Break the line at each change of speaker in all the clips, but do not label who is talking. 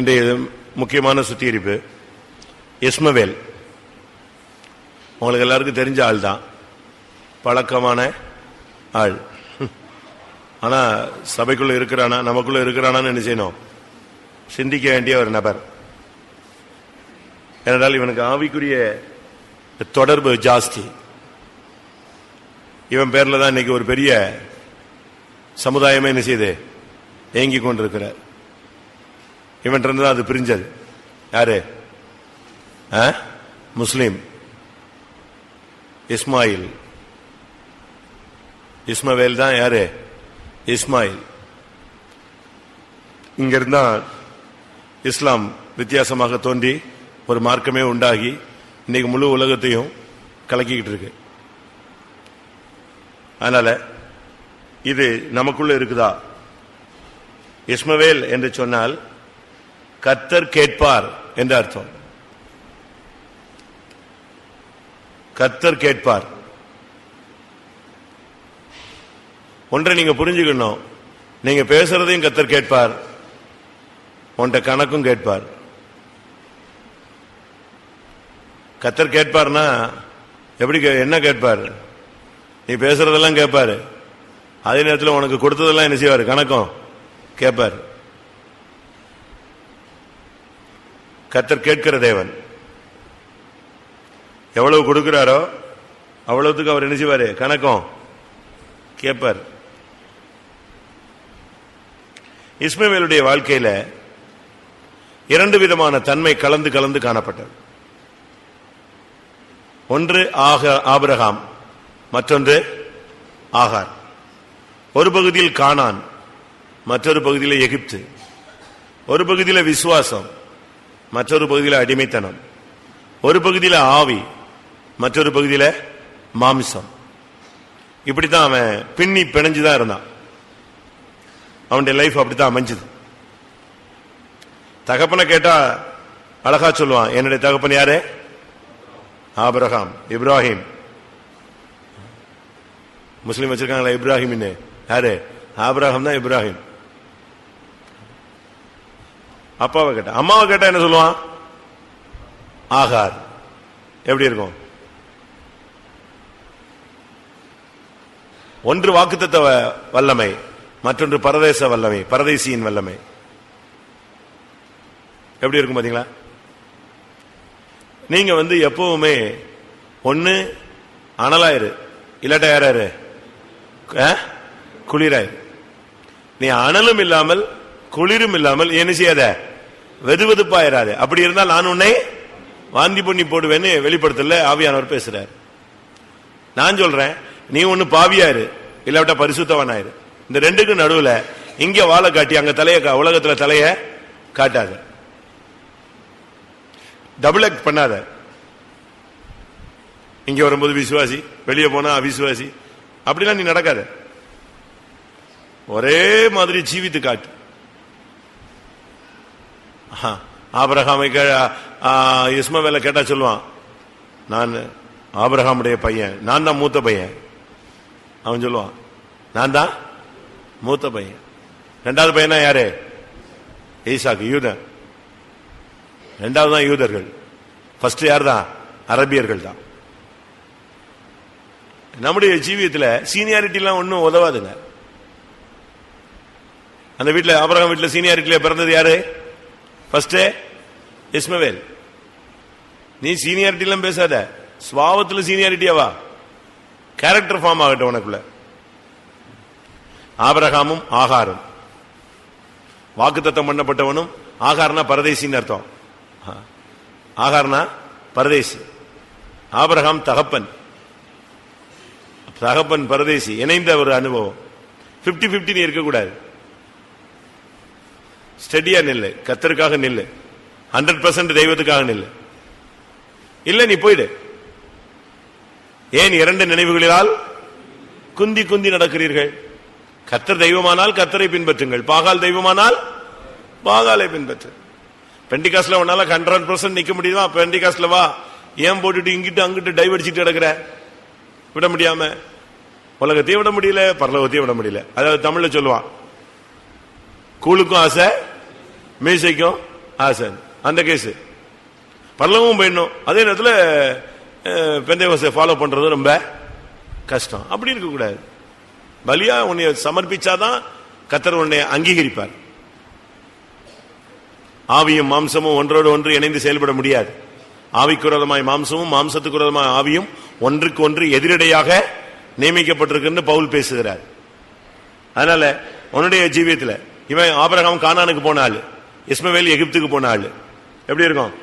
இன்றைய முக்கியமான சுத்திகரிப்பு இஸ்மவேல் உங்களுக்கு எல்லாருக்கும் தெரிஞ்ச ஆள் தான் பழக்கமான ஆள். ஆனா சபைக்குள்ள இருக்கிறானா நமக்குள்ள இருக்கிறானான்னு என்ன செய்யணும்? சிந்திக்க வேண்டிய ஒரு நபர். ஏனென்றால் இவனுக்கு ஆவிக்குரிய தொடர்பு ஜாஸ்தி. இவன் பேர்ல தான் இன்னைக்கு ஒரு பெரிய சமுதாயமே என்ன செய்யுது ஏங்கி கொண்டிருக்கிறார். இவன் தான் அது பிரிஞ்சது? யாரு? ஆ? இஸ்மாயில். இஸ்மவேல் தான் யாரு? இஸ்மாயில். இங்கிருந்தா இஸ்லாம் வித்தியாசமாக தோன்றி ஒரு மார்க்கமே உண்டாகி இன்னைக்கு முழு உலகத்தையும் கலக்கிக்கிட்டு இருக்கு. அதனால இது நமக்குள்ள இருக்குதா? இஸ்மவேல் என்று சொன்னால் கத்தர் கேட்பார் என்று அர்த்தம். கத்தர் கேட்பார். ஒன்றை நீங்க புரிஞ்சுக்கணும். நீங்க பேசுறதையும் கத்தர் கேட்பார். உன்ட கணக்கும் கேட்பார். கத்தர் கேட்பார்னா எப்படி கே- என்ன கேட்பார்? நீ பேசுறதெல்லாம் கேட்பாரு. அதே நேரத்தில் உனக்கு கொடுத்ததெல்லாம் என்ன செய்வார்? கணக்கும் கேட்பார். கத்தர் கேட்கிற தேவன். எவ்வளவு கொடுக்கிறாரோ அவ்வளவுக்கு அவர் நினைச்சுவாரு கணக்கம் கணக்கும். கேட்பார். இஸ்மவேலுடைய வாழ்க்கையில இரண்டு விதமான தன்மை கலந்து கலந்து காணப்பட்டது. ஒன்று ஆக ஆபிரகாம் மற்றொன்று ஆகார். ஒரு பகுதியில் கானான் மற்றொரு பகுதியில் எகிப்து. ஒரு பகுதியில் விசுவாசம் மற்றொரு பகுதியில் அடிமைத்தனம். ஒரு பகுதியில் ஆவி மற்றொரு பகுதியில் மாம்சம். இப்படித்தான் அவன் பின்னி பிணைஞ்சுதான் இருந்தான். அவனுடைய லைஃப் அப்படித்தான் அமைஞ்சது. தகப்பனை கேட்டா அழகா சொல்லுவான் என்னுடைய தகப்பன் யாரு? ஆபிரகாம் இப்ராஹிம். முஸ்லீம் வச்சிருக்காங்களா இப்ராஹிம் யாரு? ஆபிரகாம் தான் இப்ராஹிம். அப்பாவை கேட்டா அம்மாவை கேட்டா என்ன சொல்லுவான்? ஆகார். எப்படி இருக்கும்? ஒன்று வாக்குத்தத்த வ- வல்லமை மற்றொன்று பரதேச வல்லமை பரதேசியின் வல்லமை. எப்படி இருக்கும் பாத்தீங்களா? நீங்க வந்து எப்பவுமே ஒன்னு அனலாயிரு. இல்லாட்டா யாராரு ஆ? குளிராயிரு. நீ அனலும் இல்லாமல் குளிரும் இல்லாமல் என்ன செய்யாத? வெதுவெதுப்பாயிராது அப்படி இருந்தால் நான் உன்னை வாந்தி பண்ணி போடுவேன்னு வெளிப்படுத்தல ஆவியானவர் பேசுறாரு. நான் சொல்றேன் நீ ஒன்னு பாவியாரு இல்லாவிட்டா பரிசுத்தவனாயிரு இந்த ரெண்டுக்கும் நடுவுல இங்க வாழை காட்டி அங்க தலைய கா- உலகத்துல தலைய காட்டாத. டபுள் ஆக்ட் பண்ணாத. இங்க வரும்போது விசுவாசி வெளியே போனா அவிசுவாசி. அப்படிலாம் நீ நடக்காத. ஒரே மாதிரி ஜீவித்து காட்டு. ஆபரகாமை இஸ்மவேல கேட்டா சொல்லுவான் நான் ஆபரகாமுடைய பையன் நான் தான் மூத்த பையன். அவன் சொல்லுவான் நான் தான் மூத்த பையன். ரெண்டாவது பையனா யாரு? ஈசாக்கு யூதன். ரெண்டாவது தான் யூதர்கள். ஃபர்ஸ்ட் யார் தான் அரபியர்கள் தான். நம்முடைய ஜீவியத்தில் சீனியாரிட்டிலாம் ஒன்றும் உதவாதுங்க. அந்த வீட்டில் அபரகம் வீட்டில் சீனியாரிட்டியில பிறந்தது யாரு? ஃபர்ஸ்ட் இஸ்மவேல் நீ சீனியாரிட்டிலாம் பேசாத. சுவாவத்தில் சீனியாரிட்டியாவா கேரக்டர் ஃபார்ம் ஆகட்டும் உனக்குள்ள. ஆபரகாமும் ஆகாரும். வாக்குத்தத்தம் பண்ணப்பட்டவனும் ஆகார்னா பரதேசின்னு அர்த்தம். ஆ. ஆகார்னா பரதேசி. ஆபரகாம் தகப்பன். தகப்பன் பரதேசி. இணைந்த ஒரு அனுபவம். 50 50 நீ இருக்கக்கூடாது. ஸ்டெடியா நில்லு கத்தருக்காக நில்லு. ஹண்ட்ரட் பர்சன்ட் தெய்வத்துக்காக நில்லு. இல்ல நீ போயிடு. ஏன் இரண்டு நினைவுகளினால் குந்தி குந்தி நடக்கிறீர்கள்? கத்தர் தெய்வமானால் கத்தரை பின்பற்றுங்கள். பாகால் தெய்வமானால் பாகாலை பின்பற்று. பெண்டிகாஸ்ல உன்னால ஹண்ட்ரட் பர்சன்ட் நிக்க முடியுமா பெண்டிகாஸ்ல வா. ஏன் போட்டுட்டு இங்கிட்டு அங்கிட்டு டைவ் அடிச்சிட்டு கிடக்குற? விட முடியாம. உலகத்தையும் விட முடியல பரலோகத்தையும் விட முடியல. அதாவது தமிழ்ல சொல்லுவான் கூழுக்கும் ஆசை மீசைக்கும் ஆ சார். அந்த கேஸ் பல்லவும் போயிடணும். அதே நேரத்தில் பெந்தைவசை ஃபாலோ பண்றது ரொம்ப கஷ்டம். அப்படி இருக்கக்கூடாது. பலியா உன்னை சமர்ப்பிச்சாதான் கத்தர் உன்னை அங்கீகரிப்பார். ஆவியும் மாம்சமும் ஒன்றோடு ஒன்று இணைந்து செயல்பட முடியாது. ஆவிக்குரதமாய் மாம்சமும் மாம்சத்துக்குரதமாய் ஆவியும் ஒன்றுக்கு ஒன்று எதிரடையாக நியமிக்கப்பட்டிருக்குன்னு பவுல் பேசுகிறார். அதனால உன்னுடைய ஜீவியத்தில் இவன் ஆபரகம் கானானுக்கு போன இஸ்மவேல் எகிப்துக்கு போன ஆள். எப்படி இருக்கும்?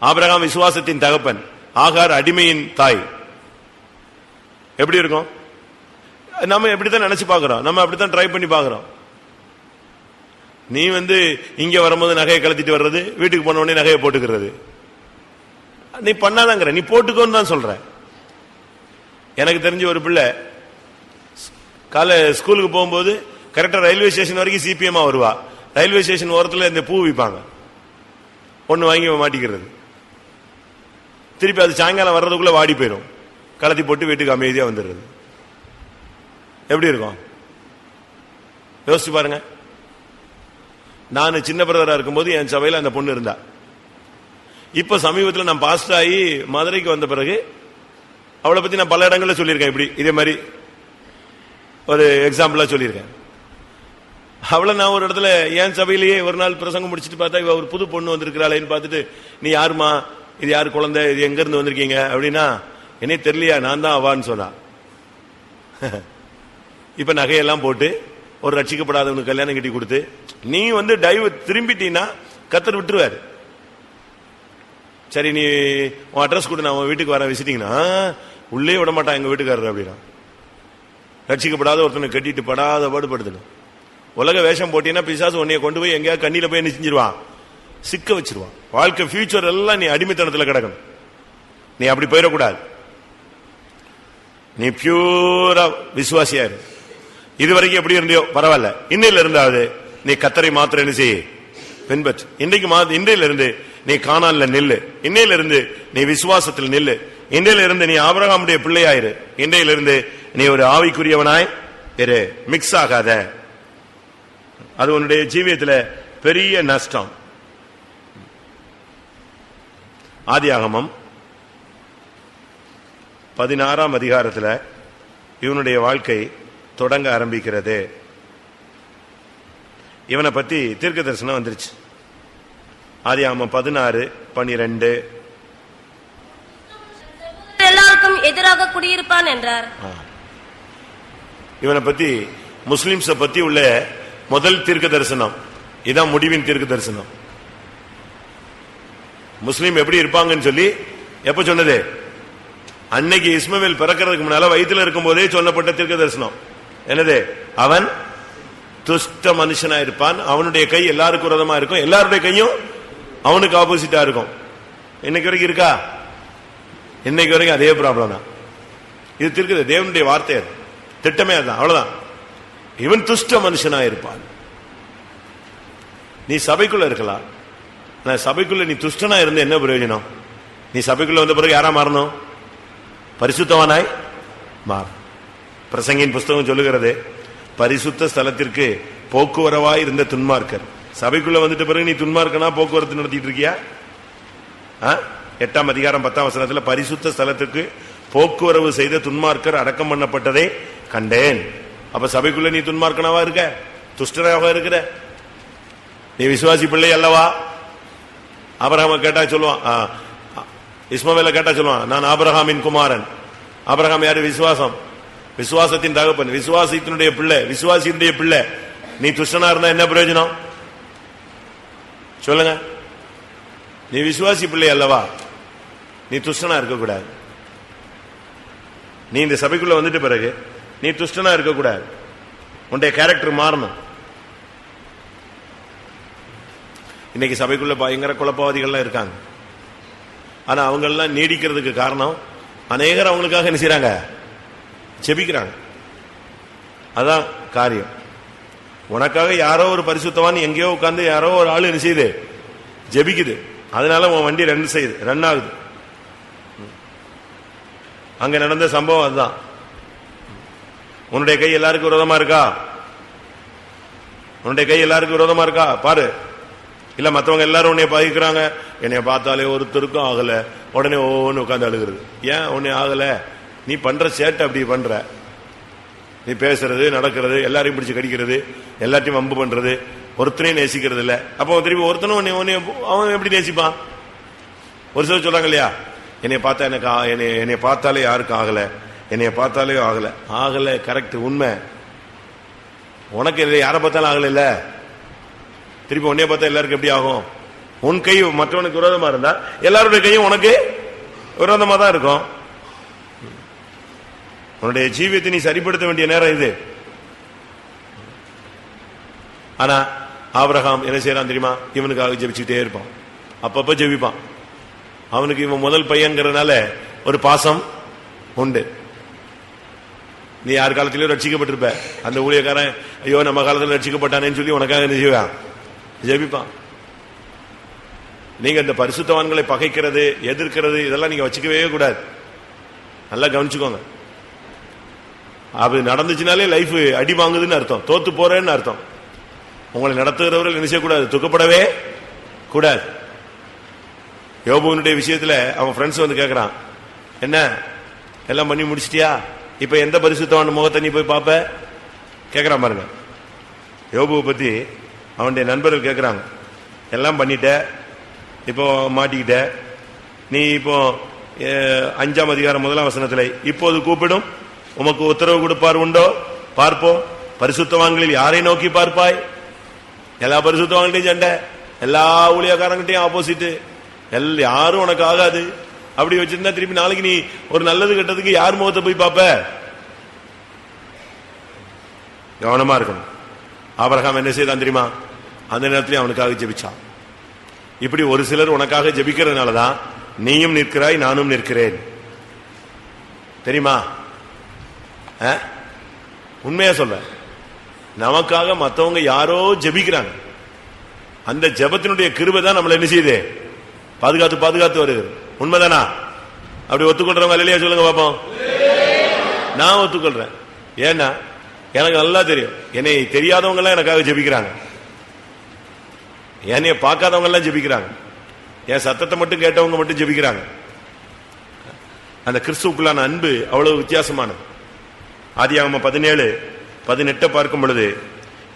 ஆபிரகாம் விசுவாசத்தின் தகப்பன் ஆகார் அடிமையின் தாய். எப்படி இருக்கும்? நம்ம எப்படித்தான் நினைச்சு பாக்குறோம் நம்ம அப்படித்தான் ட்ரை பண்ணி பாக்குறோம் நீ வந்து இங்க வரும்போது நகையை கலத்திட்டு வர்றது வீட்டுக்கு போன உடனே நகையை போட்டுக்கிறது. நீ பண்ணாதாங்கிற. நீ போட்டுக்கோன்னு தான் சொல்ற. எனக்கு தெரிஞ்ச ஒரு பிள்ளை காலை ஸ்கூலுக்கு போகும்போது கரெக்டா ரயில்வே ஸ்டேஷன் வரைக்கும் சிபிஎம்மா வருவா. ரயில்வே ஸ்டேஷன் ஓரத்தில் இந்த பூ விற்பாங்க ஒன்று வாங்கி மாட்டிக்கிறது. திருப்பி அது சாயங்காலம் வர்றதுக்குள்ளே வாடி போயிடும் கலத்தி போட்டு வீட்டுக்கு அமைதியாக வந்துடுறது. எப்படி இருக்கும்? யோசிச்சு பாருங்க. நான் சின்ன பிரதராக இருக்கும்போது என் சபையில் அந்த பொண்ணு இருந்தா. இப்போ சமீபத்தில் நான் பாஸ்ட் ஆகி மதுரைக்கு வந்த பிறகு அவளை பற்றி நான் பல இடங்களில் சொல்லியிருக்கேன் இப்படி. இதே மாதிரி ஒரு எக்ஸாம்பிளாக சொல்லியிருக்கேன். அவளை நான் ஒரு இடத்துல என் சபையிலேயே ஒரு நாள் பிரசங்கம் முடிச்சுட்டு பார்த்தா இவ ஒரு புது பொண்ணு வந்திருக்கிறாளேன்னு பார்த்துட்டு நீ யாருமா இது யார் குழந்தை? இது எங்கேருந்து வந்திருக்கீங்க? அப்படின்னா என்னே தெரியலையா? நான் தான் அவான்னு சொன்னா. இப்போ நகையெல்லாம் போட்டு ஒரு ரட்சிக்கப்படாதவனுக்கு கல்யாணம் கட்டி கொடுத்து நீ வந்து டைவ் திரும்பிட்டீன்னா கத்தர் விட்டுருவாரு. சரி நீ உன் அட்ரஸ் கொடு நான் உன் வீட்டுக்கு வரேன் விசிட்டிங்கன்னா உள்ளே விட மாட்டான் வீட்டுக்காரர் அப்படின்னா. ரட்சிக்கப்படாத ஒருத்தனை கட்டிட்டு படாத பாடுபடுத்தணும் உலக வேஷம் போட்டீங்கன்னா பிசாசு உன்னைய கொண்டு போய் எங்கேயா கண்ணியில போய் என்ன செஞ்சிருவான்? சிக்க வச்சிருவான். வாழ்க்கை ஃபியூச்சர் எல்லாம் நீ அடிமைத்தனத்தில் கிடக்கணும். நீ அப்படி போயிடக்கூடாது. நீ பியூரா விசுவாசியா இரு இது வரைக்கும் எப்படி இருந்தியோ பரவாயில்ல. இன்னையில இருந்தாவது நீ கத்தரை மாத்திரம் என்ன செய்ய? பின்பற்று. இன்றைக்கு இன்றையில இருந்து நீ காணால நெல்லு. இன்னையில இருந்து நீ விசுவாசத்தில் நெல்லு. இன்றையில இருந்து நீ ஆபரகாமுடைய பிள்ளையாயிரு. இன்றையில இருந்து நீ ஒரு ஆவிக்குரியவனாய் இரு. மிக்ஸ் ஆகாத. அது உன்னுடைய ஜீவியத்துல பெரிய நஷ்டம். ஆதியாகமம் பதினாறாம் அதிகாரத்துல இவனுடைய வாழ்க்கை தொடங்க ஆரம்பிக்கிறது. இவனை பத்தி தீர்க்க தரிசனம் வந்துருச்சு. ஆதியாகமம் பதினாறு பனிரெண்டு
எல்லாருக்கும் எதிராக குடியிருப்பான் என்றார்.
இவனை பத்தி முஸ்லிம்ஸ பத்தி உள்ள முதல் தீர்க்க தரிசனம் இதான் முடிவின் தீர்க்க தரிசனம் முஸ்லீம் எப்படி இருப்பாங்கன்னு சொல்லி எப்ப சொன்னது? அன்னைக்கு இஸ்மவேல் பிறக்கிறதுக்கு முன்னால வயித்துல இருக்கும் போதே சொல்லப்பட்ட தீர்க்க தரிசனம் என்னது? அவன் துஷ்ட மனுஷனா இருப்பான். அவனுடைய கை எல்லாருக்கும் விரதமா இருக்கும். எல்லாருடைய கையும் அவனுக்கு ஆப்போசிட்டா இருக்கும். இன்னைக்கு வரைக்கும் இருக்கா? இன்னைக்கு வரைக்கும் அதே ப்ராப்ளம் தான். இது திருக்குது. தேவனுடைய வார்த்தை திட்டமே அதுதான். அவ்வளவுதான். இவன் துஷ்ட மனுஷனா இருப்பான் நீ சபைக்குள்ள இருக்கலாம். நான் சபைக்குள்ள நீ துஷ்டனா இருந்த என்ன பிரயோஜனம்? நீ சபைக்குள்ள வந்த பிறகு யாரா மாறணும்? பரிசுத்தவானாய் மாறு பிரசங்கின் புஸ்தகம் சொல்லுகிறது பரிசுத்த ஸ்தலத்திற்கு போக்குவரவாய் இருந்த துன்மார்க்கர். சபைக்குள்ள வந்துட்ட பிறகு நீ துன்மார்க்கனா போக்குவரத்து நடத்திட்டு இருக்கியா? ஆ? எட்டாம் அதிகாரம் பத்தாம் வசனத்தில் பரிசுத்த ஸ்தலத்துக்கு போக்குவரவு செய்த துன்மார்க்கர் அடக்கம் பண்ணப்பட்டதை கண்டேன். அப்ப சபைக்குள்ள நீ துன்மார்க்கனவா இருக்க? துஷ்டனாக இருக்கிற? நீ விசுவாசி பிள்ளை அல்லவா? அபரகாம கேட்டா சொல்லுவான் ஆ, இஸ்மவேல கேட்டா சொல்லுவான் நான் ஆபரகாமின் குமாரன். அபரகாம் யாரு? விசுவாசம். விசுவாசத்தின் தகப்பன். விசுவாசத்தினுடைய பிள்ளை விசுவாசியினுடைய பிள்ளை. நீ துஷ்டனா இருந்தா என்ன பிரயோஜனம்? சொல்லுங்க. நீ விசுவாசி பிள்ளை அல்லவா? நீ துஷ்டனா இருக்கக்கூடாது. நீ இந்த சபைக்குள்ள வந்துட்டு பிறகு நீ துஷ்டனா இருக்கக்கூடாது. உன்னுடைய கேரக்டர் மாறணும். இன்னைக்கு சபைக்குள்ள பயங்கர குழப்பவாதிகள்லாம் இருக்காங்க. ஆனா அவங்க எல்லாம் நீடிக்கிறதுக்கு காரணம் அநேகர் அவங்களுக்காக என்ன செய்றாங்க? செபிக்கிறாங்க அதான் காரியம். உனக்காக யாரோ ஒரு பரிசுத்தவான் எங்கேயோ உட்காந்து யாரோ ஒரு ஆள் என்ன செய்யுது? ஜெபிக்குது. அதனால உன் வண்டி ரன் செய்யுது ரன் ஆகுது. அங்க நடந்த சம்பவம் அதுதான். உன்னுடைய கை எல்லாருக்கும் விரோதமா இருக்கா? உன்னுடைய கை எல்லாருக்கும் விரோதமா இருக்கா? பாரு. இல்ல மத்தவங்க எல்லாரும் உன்னைய பாதிக்கிறாங்க. என்னைய பார்த்தாலே ஒருத்தருக்கும் ஆகல. உடனே ஒவ்வொன்று உட்காந்து அழுகிறது. ஏன் உன்னை ஆகல? நீ பண்ற சேட்டை அப்படி பண்ற. நீ பேசுறது நடக்கிறது எல்லாரையும் பிடிச்சி கடிக்கிறது எல்லாத்தையும் வம்பு பண்றது ஒருத்தனையும் நேசிக்கிறது இல்ல. அப்போ திருப்பி ஒருத்தனும் அவன் எப்படி நேசிப்பான்? ஒரு சிலர் சொல்றாங்க இல்லையா? என்னைய பார்த்தா எனக்கு ஆ- என்னைய என்னைய பார்த்தாலே யாருக்கும் ஆகலை. என்னைய பார்த்தாலே ஆகல. ஆகல கரெக்ட் உண்மை. உனக்கு இல்லை யாரை பார்த்தாலும் ஆகல இல்ல? திருப்பி உன்னைய பார்த்தா எல்லாருக்கும் எப்படி ஆகும்? உன் கை மற்றவனுக்கு விரோதமா இருந்தா எல்லாருடைய கையும் உனக்கு விரோதமா தான் இருக்கும். உன்னுடைய ஜீவியத்தை நீ சரிப்படுத்த வேண்டிய நேரம் இது. ஆனா ஆபிரகாம் என்ன செய்யறான் தெரியுமா? இவனுக்காக ஜெபிச்சுட்டே இருப்பான். அப்பப்ப ஜெபிப்பான். அவனுக்கு இவன் முதல் பையன்கிறதுனால ஒரு பாசம் உண்டு. நீ யார் காலத்திலயும் ரட்சிக்கப்பட்டிருப்ப. அந்த ஊழியக்காரன் ஐயோ நம்ம காலத்துல ரட்சிக்கப்பட்டானேன்னு சொல்லி உனக்காக என்ன செய்வான்? ஜெபிப்பான். நீங்க இந்த பரிசுத்தவான்களை பகைக்கிறது எதிர்க்கிறது இதெல்லாம் நீங்க வச்சுக்கவே கூடாது. நல்லா கவனிச்சுக்கோங்க. அது நடந்துச்சுனாலே லைஃப் அடி வாங்குதுன்னு அர்த்தம். தோத்து போறேன்னு அர்த்தம். உங்களை நடத்துகிறவர்கள் என்ன செய்யக்கூடாது? துக்கப்படவே கூடாது. யோபுவனுடைய விஷயத்துல அவன் ஃப்ரெண்ட்ஸ் வந்து கேட்கறான் என்ன? எல்லாம் பண்ணி முடிச்சிட்டியா? இப்ப எந்த பரிசுத்தவான் முகத்தை நீ போய் பார்ப்ப? கேட்கறான் பாருங்க. யோபுவை பத்தி அவனுடைய நண்பர்கள் கேட்கறாங்க எல்லாம் பண்ணிட்ட இப்போ மாட்டிக்கிட்ட. நீ இப்போ அஞ்சாம் அதிகாரம் முதலாம் வசனத்தில் இப்போது கூப்பிடும் உமக்கு உத்தரவு கொடுப்பார் உண்டோ? பார்ப்போம். பரிசுத்தவான்களில் யாரை நோக்கி பார்ப்பாய்? எல்லா பரிசுத்தவான்கிட்டையும் சண்டை. எல்லா ஊழியக்காரங்கிட்டையும் ஆப்போசிட்டு எல் யாரும் உனக்கு ஆகாது. அப்படி வச்சிருந்தா திருப்பி நாளைக்கு நீ ஒரு நல்லது கெட்டதுக்கு யார் முகத்தை போய் பார்ப்ப? கவனமா இருக்கணும். ஆபிரகாம் என்ன செய்தான் தெரியுமா? அந்த நேரத்திலே அவனுக்காக ஜெபிச்சான். இப்படி ஒரு சிலர் உனக்காக ஜெபிக்கிறதுனால தான் நீயும் நிற்கிறாய் நானும் நிற்கிறேன். தெரியுமா? உண்மையா சொல்ல நமக்காக மத்தவங்க யாரோ ஜெபிக்கிறாங்க. அந்த ஜெபத்தினுடைய கிருபை தான் நம்மள என்ன செய்யுது? பாதுகாத்து பாதுகாத்து வருகிறது. உண்மைதானா? அப்படி ஒத்துக்கொள்றவங்க இல்லையா சொல்லுங்க பாப்போம். நான் ஒத்துக்கொள்றேன். ஏன்னா எனக்கு நல்லா தெரியும். என்னை தெரியாதவங்க எல்லாம் எனக்காக ஜெபிக்கிறாங்க. என்னைய பார்க்காதவங்க எல்லாம் ஜபிக்கிறாங்க. என் சத்தத்தை மட்டும் கேட்டவங்க மட்டும் ஜபிக்கிறாங்க. அந்த கிறிஸ்துவுக்குள்ளான அன்பு அவ்வளவு வித்தியாசமானது. ஆதியாகம பதினேழு பதினெட்டை பார்க்கும் பொழுது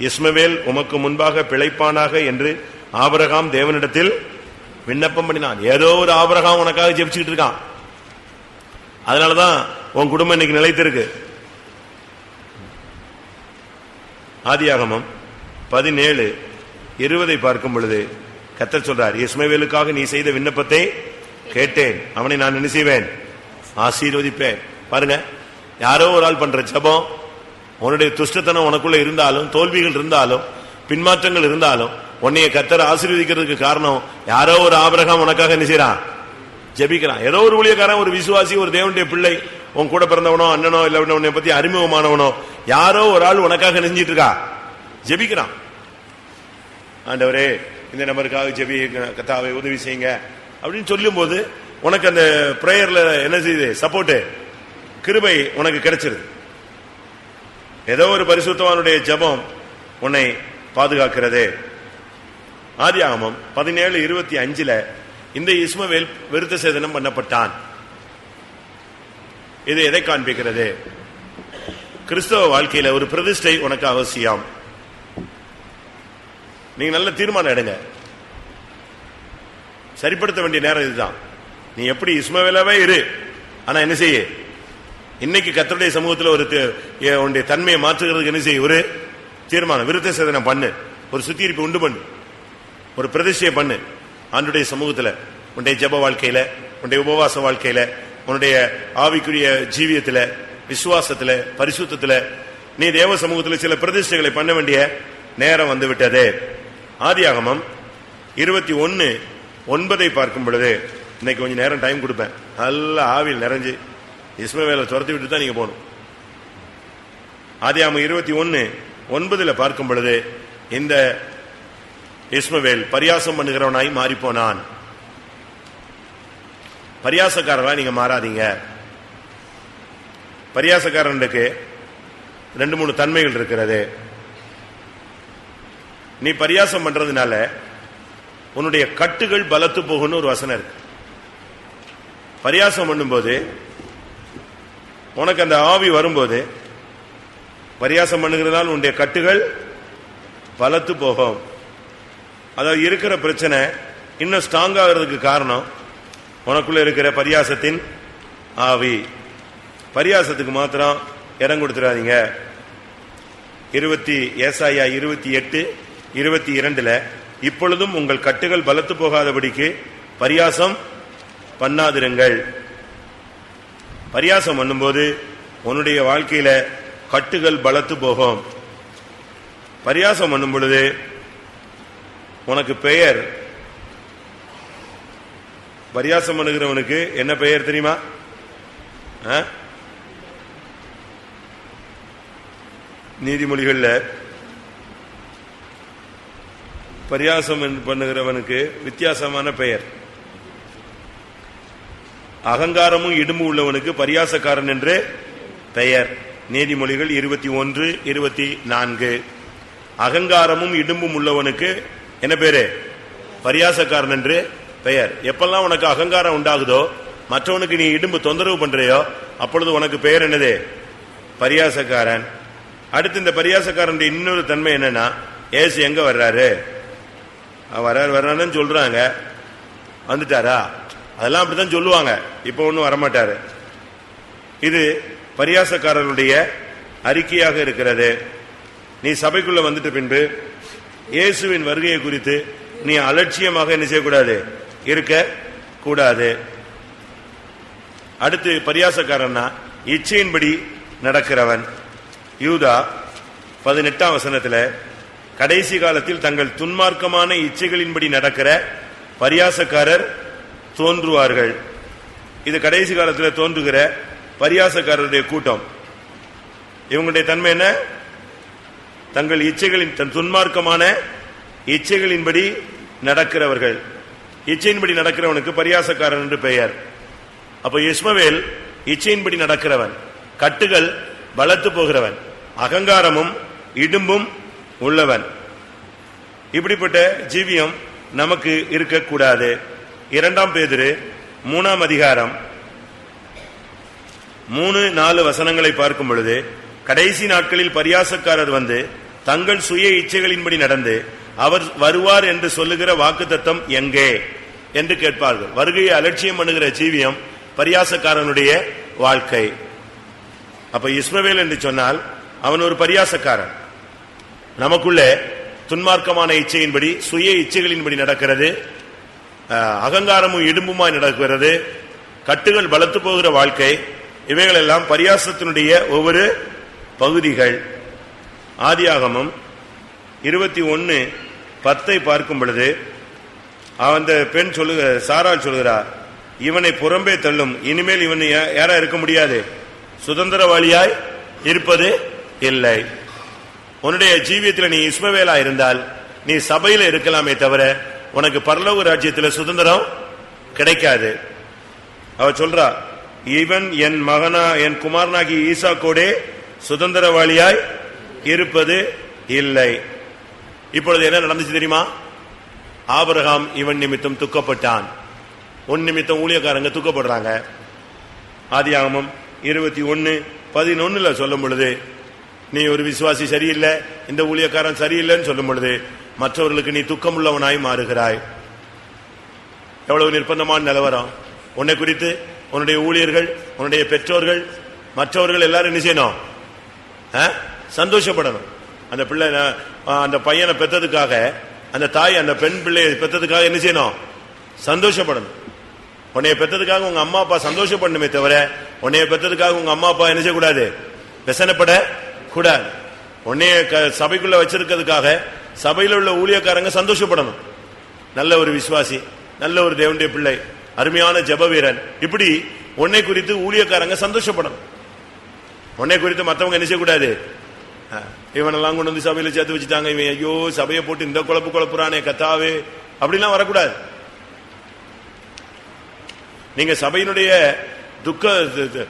இஸ்மவேல் உமக்கு முன்பாக பிழைப்பானாக என்று ஆபரகாம் தேவனிடத்தில் விண்ணப்பம் பண்ணினான். ஏதோ ஒரு ஆபரகம் உனக்காக ஜெபிச்சுக்கிட்டு இருக்கான். அதனாலதான் உன் குடும்பம் இன்னைக்கு நிலைத்திருக்கு. ஆதியாகமம் பதினேழு இருபதை பார்க்கும் பொழுது கத்தர் சொல்றார் இஸ்மவேலுக்காக நீ செய்த விண்ணப்பத்தை கேட்டேன். அவனை நான் என்ன செய்வேன்? ஆசீர்வதிப்பேன். பாருங்க யாரோ ஒரு ஆள் பண்ற ஜபம் உன்னுடைய துஷ்டத்தனம் உனக்குள்ள இருந்தாலும் தோல்விகள் இருந்தாலும் பின்மாற்றங்கள் இருந்தாலும் உன்னைய கத்தர் ஆசீர்வதிக்கிறதுக்கு காரணம் யாரோ ஒரு ஆபிரகாம் உனக்காக என்ன செய்யறான் ஜெபிக்கிறான். ஏதோ ஒரு ஊழியக்காரன் ஒரு விசுவாசி ஒரு தேவனுடைய பிள்ளை உன் கூட பிறந்தவனோ அண்ணனோ இல்ல உன்னை பத்தி அறிமுகமானவனோ யாரோ ஒரு ஆள் உனக்காக நெஞ்சிட்டு இருக்கா ஜெபிக்கிறான். ஆண்டவரே இந்த நபருக்காக ஜெபி கத்தாவை உதவி செய்யுங்க. அப்படின்னு சொல்லும்போது உனக்கு அந்த பிரேயர்ல என்ன செய்யுது? சப்போர்ட் கிருபை உனக்கு கிடைச்சிருது. ஏதோ ஒரு பரிசுத்தவானுடைய ஜெபம் உன்னை பாதுகாக்கிறது. ஆதியாகமம் பதினேழு இருபத்தி அஞ்சுல இந்த இஸ்மவேல் விருத்த சேதனம் பண்ணப்பட்டான். இது எதை காண்பிக்கிறது? கிறிஸ்தவ வாழ்க்கையில ஒரு பிரதிஷ்டை உனக்கு அவசியம். நீங்க நல்ல தீர்மானம் எடுங்க. சரிப்படுத்த வேண்டிய நேரம் இதுதான். நீ எப்படி இஸ்மவேலாவே இரு. ஆனா என்ன செய்ய? இன்னைக்கு கத்தருடைய சமூகத்தில் ஒரு உன்னுடைய தன்மையை மாற்றுகிறதுக்கு என்ன செய்ய? ஒரு தீர்மானம் விருத்த சேதனம் பண்ணு. ஒரு சுத்திகரிப்பு உண்டு பண்ணு. ஒரு பிரதிஷ்டையை பண்ணு. ஆண்டுடைய சமூகத்தில் உன்னுடைய ஜெப வாழ்க்கையில உன்னுடைய உபவாச வாழ்க்கையில உன்னுடைய ஆவிக்குரிய ஜீவியத்தில் விசுவாசத்தில் பரிசுத்தத்தில் நீ தேவ சமூகத்தில் சில பிரதிஷ்டைகளை பண்ண வேண்டிய நேரம் வந்து விட்டது ஆதியாகமம் இருபத்தி ஒன்னு ஒன்பதை பார்க்கும் பொழுது இன்னைக்கு கொஞ்சம் நேரம் டைம் கொடுப்பேன். நல்ல ஆவில் நிறைஞ்சு இஸ்மவேலை துரத்தி விட்டு தான் நீங்க போகணும். ஆதியாகமம் இருபத்தி ஒன்னு ஒன்பதுல பார்க்கும் பொழுது இந்த இஸ்மவேல் பரியாசம் பண்ணுகிறவனாய் மாறிப்போனான். போனான் பரியாசக்காரரா நீங்க மாறாதீங்க. பரியாசக்காரனுக்கு ரெண்டு மூணு தன்மைகள் இருக்கிறது. நீ பரியாசம் பண்றதுனால உன்னுடைய கட்டுகள் பலத்து போகும்னு ஒரு வசனம் இருக்கு. பரியாசம் பண்ணும்போது உனக்கு அந்த ஆவி வரும்போது பரியாசம் பண்ணுகிறதால் உன்னுடைய கட்டுகள் பலத்து போகும். அதாவது இருக்கிற பிரச்சனை இன்னும் ஸ்ட்ராங் ஆகிறதுக்கு காரணம் உனக்குள்ள இருக்கிற பரியாசத்தின் ஆவி. பரியாசத்துக்கு மாத்திரம் இடம் கொடுத்துடாதீங்க. இருபத்தி ஏசாயா இருபத்தி எட்டு இருபத்தி இரண்டுல இப்பொழுதும் உங்கள் கட்டுகள் பலத்து போகாதபடிக்கு பரியாசம் பண்ணாதிருங்கள். பரியாசம் பண்ணும்போது உன்னுடைய வாழ்க்கையில கட்டுகள் பலத்து போகும். பரியாசம் பண்ணும் பொழுது உனக்கு பெயர்? பரியாசம் பண்ணுகிறவனுக்கு என்ன பெயர் தெரியுமா? ஆ? பரியாசம் பண்ணுகிறவனுக்கு வித்தியாசமான பெயர். அகங்காரமும் இடும்பு உள்ளவனுக்கு பரியாசக்காரன் என்று பெயர். நீதிமொழிகள் இருபத்தி ஒன்று இருபத்தி நான்கு. அகங்காரமும் இடும்பும் உள்ளவனுக்கு என்ன பேரு? பரியாசக்காரன் என்று பெயர். எப்பெல்லாம் உனக்கு அகங்காரம் உண்டாகுதோ மற்றவனுக்கு நீ இடும்பு தொந்தரவு பண்றியோ அப்பொழுது உனக்கு பெயர் என்னது? பரியாசக்காரன். அடுத்து இந்த பரியாசக்காரன் இன்னொரு தன்மை என்னன்னா ஏசு எங்க வர்றாரு? அவர் வர்றாரு வர்றாருன்னு சொல்றாங்க. வந்துட்டாரா? அதெல்லாம் அப்படித்தான் சொல்லுவாங்க. இப்போ ஒன்றும் வரமாட்டாரு. இது பரியாசக்காரர்களுடைய அறிக்கையாக இருக்கிறது. நீ சபைக்குள்ள வந்துட்ட பின்பு இயேசுவின் வருகையை குறித்து நீ அலட்சியமாக என்ன செய்யக்கூடாது? இருக்க கூடாது. அடுத்து பரியாசக்காரன்னா இச்சையின்படி நடக்கிறவன். யூதா பதினெட்டாம் வசனத்தில் கடைசி காலத்தில் தங்கள் துன்மார்க்கமான இச்சைகளின்படி நடக்கிற பரியாசக்காரர் தோன்றுவார்கள். இது கடைசி காலத்தில் தோன்றுகிற பரியாசக்காரருடைய கூட்டம். இவங்களுடைய தன்மை என்ன? தங்கள் இச்சைகளின் தன் துன்மார்க்கமான இச்சைகளின்படி நடக்கிறவர்கள். இச்சையின்படி நடக்கிறவனுக்கு பரியாசக்காரன் என்று பெயர். அப்ப இஸ்மவேல் இச்சையின்படி நடக்கிறவன். கட்டுகள் பலத்து போகிறவன். அகங்காரமும் இடும்பும் உள்ளவன். இப்படிப்பட்ட ஜீவியம் நமக்கு இருக்கக்கூடாது. இரண்டாம் பேதிரு மூணாம் அதிகாரம். மூணு நாலு வசனங்களை பார்க்கும் பொழுது கடைசி நாட்களில் பரியாசக்காரர் வந்து தங்கள் சுய இச்சைகளின்படி நடந்து அவர் வருவார் என்று சொல்லுகிற வாக்குத்தத்தம் எங்கே? என்று கேட்பார்கள். வருகையை அலட்சியம் பண்ணுகிற ஜீவியம் பரியாசக்காரனுடைய வாழ்க்கை. அப்ப இஸ்மவேல் என்று சொன்னால் அவன் ஒரு பரியாசக்காரன். நமக்குள்ளே துன்மார்க்கமான இச்சையின்படி சுய இச்சைகளின்படி நடக்கிறது. அகங்காரமும் இடும்புமாய் நடக்கிறது. கட்டுகள் பலத்து போகிற வாழ்க்கை. இவைகள் எல்லாம் பரியாசத்தினுடைய ஒவ்வொரு பகுதிகள். ஆதியாகமம் இருபத்தி ஒன்று பத்தை பார்க்கும் பொழுது அந்த பெண் சொல்லு சாரால் சொல்கிறா இவனை புறம்பே தள்ளும். இனிமேல் இவன் யாரா இருக்க முடியாது. சுதந்திரவாளியாய் இருப்பது இல்லை. உன்னுடைய ஜீவியத்தில் நீ இஸ்மவேலா இருந்தால் நீ சபையில் இருக்கலாமே தவிர உனக்கு பரலோக ராஜ்யத்தில் சுதந்திரம் கிடைக்காது. அவ சொல்றா இவன் என் மகனா என் குமாரனாகி ஈசா கூட சுதந்திரவாளியாய் இருப்பது இல்லை. இப்பொழுது என்ன நடந்துச்சு தெரியுமா? ஆபிரகாம் இவன் நிமித்தம் துக்கப்பட்டான். உன் நிமித்தம் ஊழியக்காரங்க துக்கப்படுறாங்க. ஆதியாகமம் இருபத்தி ஒன்னு பதினொன்னுல சொல்லும் பொழுது நீ ஒரு விசுவாசி சரியில்லை இந்த ஊழியக்காரன் சரியில்லைன்னு சொல்லும் பொழுது மற்றவர்களுக்கு நீ துக்கம் உள்ளவனாய் மாறுகிறாய். எவ்வளவு நிர்பந்தமான நிலவரம். உன்னை குறித்து உன்னுடைய ஊழியர்கள் உன்னுடைய பெற்றோர்கள் மற்றவர்கள் எல்லாரும் என்ன செய்யணும்? ஆ? சந்தோஷப்படணும். அந்த பிள்ளை அந்த பையனை பெற்றதுக்காக அந்த தாய் அந்த பெண் பிள்ளையை பெற்றதுக்காக என்ன செய்யணும்? சந்தோஷப்படணும். உன்னைய பெற்றதுக்காக உங்க அம்மா அப்பா சந்தோஷப்படணுமே தவிர உன்னைய பெற்றதுக்காக உங்க அம்மா அப்பா என்ன செய்யக்கூடாது? விசனப்பட கூடாது. உன்னைய சபைக்குள்ள வச்சிருக்கிறதுக்காக சபையில் உள்ள ஊழியக்காரங்க சந்தோஷப்படணும். நல்ல ஒரு விசுவாசி நல்ல ஒரு தேவனுடைய பிள்ளை அருமையான ஜப இப்படி உன்னை குறித்து ஊழியக்காரங்க சந்தோஷப்படணும். உன்னை குறித்து மற்றவங்க என்ன செய்யக்கூடாது? இவனெல்லாம் கொண்டு வந்து சபையில சேர்த்து வச்சுட்டாங்க இவன் ஐயோ சபையை போட்டு இந்த குழப்பு குழப்புறானே கத்தாவே அப்படிலாம் வரக்கூடாது நீங்க சபையினுடைய துக்க து-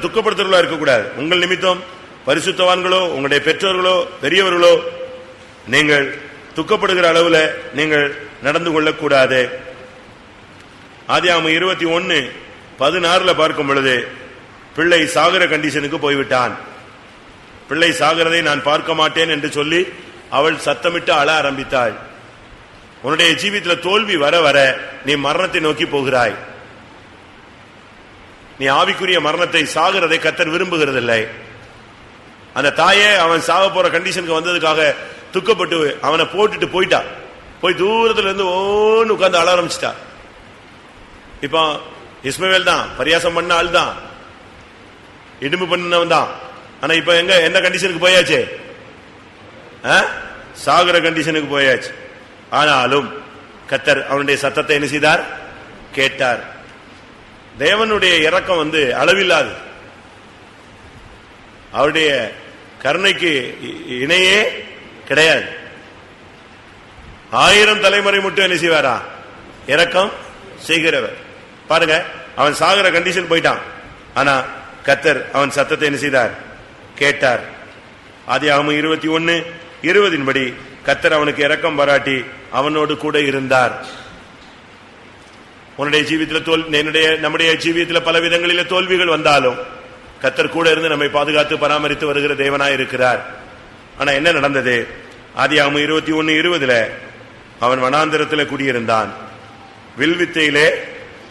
துக்கப்படுத்துறவர்களா இருக்கக்கூடாது உங்கள் நிமித்தம் பரிசுத்தவான்களோ உங்களுடைய பெற்றோர்களோ பெரியவர்களோ நீங்கள் துக்கப்படுகிற அளவுல நீங்கள் நடந்து கொள்ளக்கூடாது ஆதியாம இருபத்தி ஒன்னு பதினாறுல பார்க்கும் பொழுது பிள்ளை சாகர கண்டிஷனுக்கு போய்விட்டான் பிள்ளை சாகிறதை நான் பார்க்க மாட்டேன் என்று சொல்லி அவள் சத்தமிட்டு அழ ஆரம்பித்தாள். உன்னுடைய ஜீவித்துல தோல்வி வர வர நீ மரணத்தை நோக்கி போகிறாய். நீ ஆவிக்குரிய மரணத்தை சாகிறதை கத்தர் விரும்புகிறதில்லை. அந்த தாயே அவன் சாக போற கண்டிஷனுக்கு வந்ததுக்காக துக்கப்பட்டு அவனை போட்டுட்டு போயிட்டா. போய் தூரத்துல இருந்து ஓன்னு உட்கார்ந்து அழ ஆரம்பிச்சிட்டா. இப்போ இஸ்மவேல் தான் பரியாசம் பண்ண ஆள் தான். இடும்பு பண்ணவன் தான். ஆனா இப்ப எங்க என்ன கண்டிஷனுக்கு போயாச்சு? ஆ? சாகுற கண்டிஷனுக்கு போயாச்சு. ஆனாலும் கத்தர் அவனுடைய சத்தத்தை என்ன செய்தார்? கேட்டார். தேவனுடைய இறக்கம் வந்து அளவில்லாது. அவருடைய கருணைக்கு இணையே கிடையாது. ஆயிரம் தலைமுறை மட்டும் என்ன செய்வாரா? இறக்கம் செய்கிறவர். பாருங்க அவன் சாகுற கண்டிஷன் போயிட்டான். ஆனா கத்தர் அவன் சத்தத்தை என்ன செய்தார்? கேட்டார். ஆதி இருபத்தி ஒன்னு இருபதின் படி கத்தர் அவனுக்கு இரக்கம் பாராட்டி அவனோடு கூட இருந்தார். உன்னுடைய ஜீவியத்தில் தோல் என்னுடைய நம்முடைய ஜீவியத்தில் பல விதங்களில தோல்விகள் வந்தாலும் கத்தர் கூட இருந்து நம்மை பாதுகாத்து பராமரித்து வருகிற தேவனாய் இருக்கிறார். ஆனா என்ன நடந்தது? ஆதியாகமம் இருபத்தி ஒன்னு இருபதுல அவன் வனாந்திரத்தில் குடியிருந்தான். வில்வித்தையிலே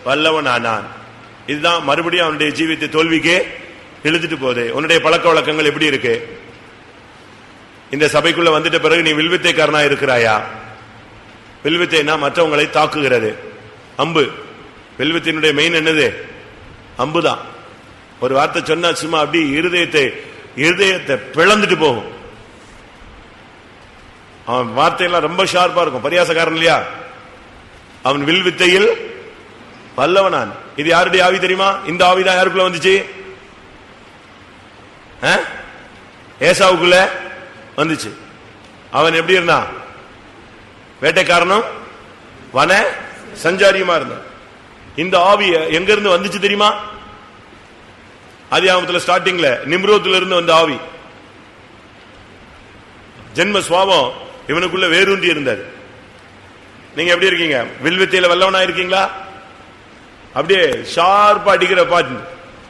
வல்லவன் ஆனான் இதுதான் மறுபடியும் அவனுடைய ஜீவித்த தோல்விக்கு இழுத்துட்டு போகுது உன்னுடைய பழக்க வழக்கங்கள் எப்படி இருக்கு? இந்த சபைக்குள்ள வந்துட்ட பிறகு நீ வில்வித்தைக்காரனா இருக்கிறாயா? வில்வித்தைனா மற்றவங்களை தாக்குகிறது. அம்பு. வில்வித்தினுடைய மெயின் என்னது? அம்புதான். ஒரு வார்த்தை சொன்னா சும்மா அப்படி இருதயத்தை இருதயத்தை பிளந்துட்டு போகும். அவன் வார்த்தையெல்லாம் ரொம்ப ஷார்ப்பா இருக்கும். பரியாசக்காரன் இல்லையா? அவன் வில்வித்தையில் வல்லவனான். இது யாருடைய ஆவி தெரியுமா? இந்த ஆவிதான் யாருக்குள்ள வந்துச்சு? ஏசாவுக்குள்ள வந்துச்சு. அவன் எப்படி இருந்தான்? வேட்டைக்காரனும் வன சஞ்சாரியுமா இருந்தான். இந்த ஆவிய எங்க இருந்து வந்துச்சு தெரியுமா? அதிகாமத்தில் ஸ்டார்டிங்ல நிம்ரோத்துல இருந்து வந்த ஆவி. ஜென்ம சுவாபம் இவனுக்குள்ள வேரூன்றி இருந்தாரு. நீங்க எப்படி இருக்கீங்க? வில்வித்தையில வல்லவனா இருக்கீங்களா? அப்படியே ஷார்ப்பா அடிக்கிற பாட்டு.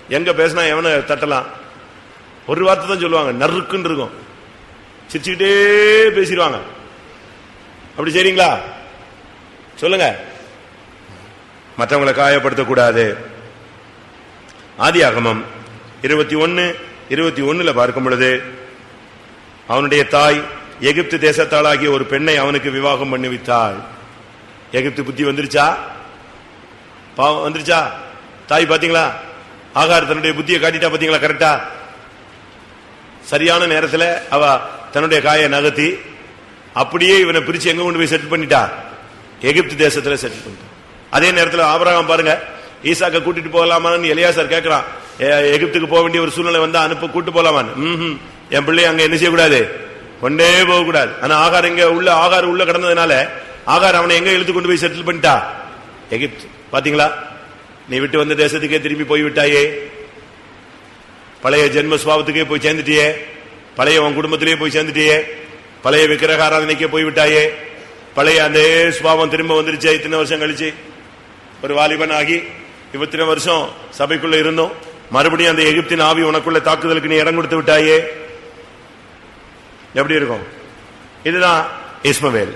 எங்க பேசினா எவனை தட்டலாம்? ஒரு வார்த்தை தான் சொல்லுவாங்க நறுக்குன்னு இருக்கும். சிரிச்சுக்கிட்டே பேசிடுவாங்க. அப்படி சரிங்களா சொல்லுங்க. மற்றவங்களை காயப்படுத்தக்கூடாது. ஆதியாகமம் இருபத்தி ஒன்னு இருபத்தி ஒன்னுல பார்க்கும் பொழுது அவனுடைய தாய் எகிப்து தேசத்தாளாகிய ஒரு பெண்ணை அவனுக்கு விவாகம் பண்ணி வைத்தாள் எகிப்து புத்தி வந்துருச்சா? பாவம் வந்துருச்சா? தாய் பாத்தீங்களா? ஆகார் தன்னுடைய புத்தியை காட்டிட்டா பாத்தீங்களா? கரெக்டா? சரியான நேரத்தில் அவ தன்னுடைய காயை நகர்த்தி அப்படியே இவனை பிரிச்சு எங்க கொண்டு போய் செட்டில் பண்ணிட்டா? எகிப்து தேசத்துல செட்டில் பண்ணிட்டா. அதே நேரத்தில் ஆபரகம் பாருங்க ஈசாக்க கூட்டிட்டு போகலாமான்னு எலியாசர் கேட்கிறான் எகிப்துக்கு போக வேண்டிய ஒரு சூழ்நிலை வந்தா அனுப்ப கூட்டு போலாமான்னு. ம்ஹும். என் பிள்ளை அங்க என்ன செய்யக்கூடாது? கொண்டே போகக்கூடாது. ஆனா ஆகார் இங்க உள்ள ஆகார் உள்ள கடந்ததுனால ஆகார் அவனை எங்க இழுத்து கொண்டு போய் செட்டில் பண்ணிட்டா? எகிப்து. பாத்தீங்களா? நீ விட்டு வந்த தேசத்துக்கே திரும்பி போய் விட்டாயே பழைய ஜென்ம சுவாபத்துக்கே போய் சேர்ந்துட்டியே. பழைய உன் குடும்பத்திலேயே போய் சேர்ந்துட்டியே. பழைய விக்கிரக ஆராதனைக்கே பழைய அந்த சுபாவம் திரும்ப வந்துருச்சே இத்தனை வருஷம் கழிச்சு. ஒரு வாலிபன் ஆகி இத்தனை வருஷம் சபைக்குள்ள இருந்தோம். மறுபடியும் அந்த எகிப்தின் ஆவி உனக்குள்ள தாக்குதலுக்கு நீ இடம் கொடுத்து விட்டாயே. எப்படி இருக்கும்? இதுதான் இஸ்மவேல்.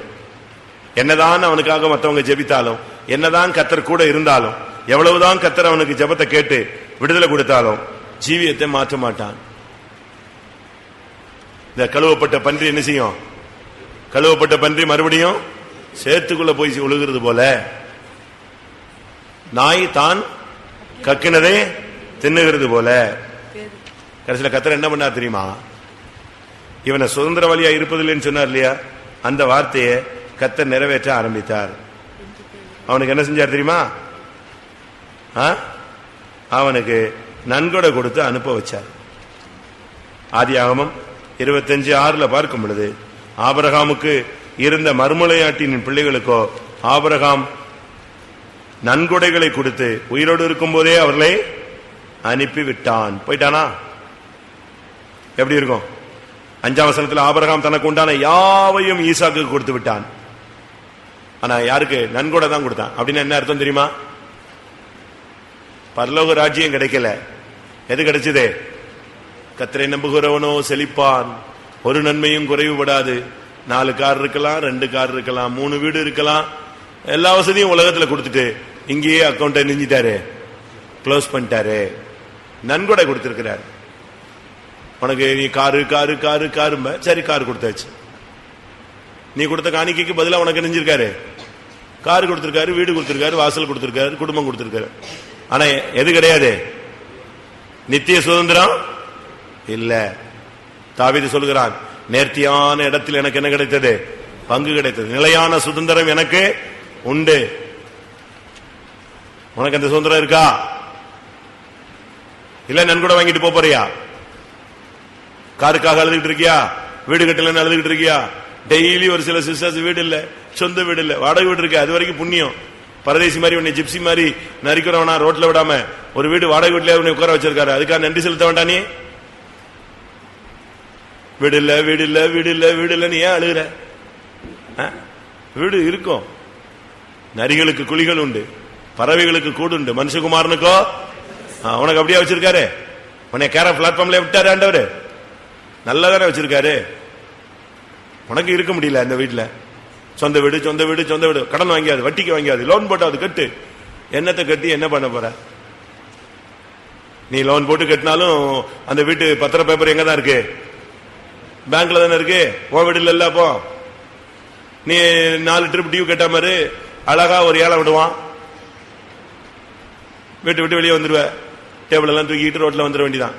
என்னதான் அவனுக்காக மற்றவங்க ஜெபித்தாலும் என்னதான் கத்தர் கூட இருந்தாலும் எவ்வளவுதான் கத்தர் அவனுக்கு ஜெபத்தை கேட்டு விடுதலை கொடுத்தாலும் ஜீவியத்தை மாற்ற மாட்டான். இந்த கழுவப்பட்ட பன்றி என்ன செய்யும்? கழுவப்பட்ட பன்றி மறுபடியும் சேத்துக்குள்ள போய் ஒழுகிறது போல. நாய் தான் கக்கினதே தின்னுகிறது போல. கடைசியில கத்திர என்ன பண்ணா தெரியுமா? இவனை சுதந்திர வழியா இருப்பதில்லைன்னு சொன்னார் இல்லையா? அந்த வார்த்தையை கத்தர் நிறைவேற்ற ஆரம்பித்தார். அவனுக்கு என்ன செஞ்சார் தெரியுமா? அவனுக்கு நன்கொடை கொடுத்து அனுப்ப வச்சார். ஆதியாகமம் இருபத்தஞ்சு ஆறுல பார்க்கும் பொழுது ஆபரகாமுக்கு இருந்த மறுமலையாட்டின் பிள்ளைகளுக்கோ ஆபரகாம் நன்கொடைகளை கொடுத்து உயிரோடு இருக்கும்போதே அவர்களை அனுப்பி விட்டான் போயிட்டானா? எப்படி இருக்கும்? அஞ்சாம் வசனத்தில் ஆபரகாம் தனக்கு உண்டான யாவையும் ஈசாக்கு கொடுத்து விட்டான். ஆனா யாருக்கு? நன்கொடை தான் கொடுத்தான். அப்படின்னு என்ன அர்த்தம் தெரியுமா? பரலோக ராஜ்யம் கிடைக்கல. எது கிடைச்சதே? கத்தரை நம்புகிறவனோ செழிப்பான். ஒரு நன்மையும் குறைவுபடாது. நாலு கார் இருக்கலாம் ரெண்டு கார் இருக்கலாம் மூணு வீடு இருக்கலாம். எல்லா வசதியும் உலகத்தில் கொடுத்துட்டு இங்கேயே அக்கௌண்ட்டை நெஞ்சிட்டாரு க்ளோஸ் பண்ணிட்டாரு. நன்கொடை கொடுத்துருக்கிறார். உனக்கு நீ காரு காரு காரு காரும்ப? சரி கார் கொடுத்தாச்சு. நீ கொடுத்த காணிக்கைக்கு பதிலாக உனக்கு நெஞ்சிருக்காரு கார் கொடுத்துருக்காரு வீடு கொடுத்துருக்காரு வாசல் கொடுத்துருக்காரு குடும்பம் கொடுத்துருக்காரு. ஆனால் எது கிடையாது? நித்திய சுதந்திரம்? இல்ல. தாவீது சொல்கிறான் நேர்த்தியான இடத்தில் எனக்கு என்ன கிடைத்தது? பங்கு கிடைத்தது. நிலையான சுதந்திரம் எனக்கு உண்டு. உனக்கு அந்த சுதந்திரம் இருக்கா? இல்ல நன்கூட வாங்கிட்டு போறியா? காருக்காக அழுதுகிட்டு இருக்கியா? வீடு கட்டலன்னு அழுதுகிட்டு இருக்கியா? டெய்லி ஒரு சில சிஸ்டர்ஸ் வீடு இல்ல சொந்த வீடு இல்ல வாடகை வீடு இருக்கு அது வரைக்கும் புண்ணியம். பரதேசி மாதிரி உன்னை ஜிப்சி மாதிரி நரிக்கிறவனா ரோட்ல விடாம ஒரு வீடு வாடகை வீட்டுல உன்னை உட்கார வச்சிருக்காரு. அதுக்காக நன்றி செலுத்த வேண்டாம் நீ. வீடு இல்ல வீடு இல்ல வீடு இல்ல வீடு இல்ல நீ ஏன் அழுகுற? ஆ? வீடு இருக்கும். நரிகளுக்கு குழிகள் உண்டு. பறவைகளுக்கு கூடு உண்டு. மனுஷகுமாரனுக்கோ? உனக்கு அப்படியே வச்சிருக்காரு. உன்னை கேர பிளாட்ஃபார்ம்ல விட்டாரு ஆண்டவரு. நல்லா தானே வச்சிருக்காரு. உனக்கு இருக்க முடியல அந்த வீட்டுல சொந்த வீடு சொந்த வீடு சொந்த வீடு. கடன் வாங்கியாது வட்டிக்கு வாங்கியாது. லோன் போட்டாது கட்டு. என்னத்தை கட்டி என்ன பண்ண போற? நீ லோன் போட்டு கட்டினாலும் அந்த வீட்டு பத்திர பேப்பர் எங்க தான் இருக்கு? பேங்க்ல தானே இருக்கு? உன் வீடு இல்ல அப்போ நீ நாலு ட்ரிப் டியூ கட்ட மாதிரி அழகா ஒரு ஏழை விடுவான். வீட்டு விட்டு வெளியே வந்துருவ டேபிள் எல்லாம் தூக்கிட்டு ரோட்ல வந்துட வேண்டியதான்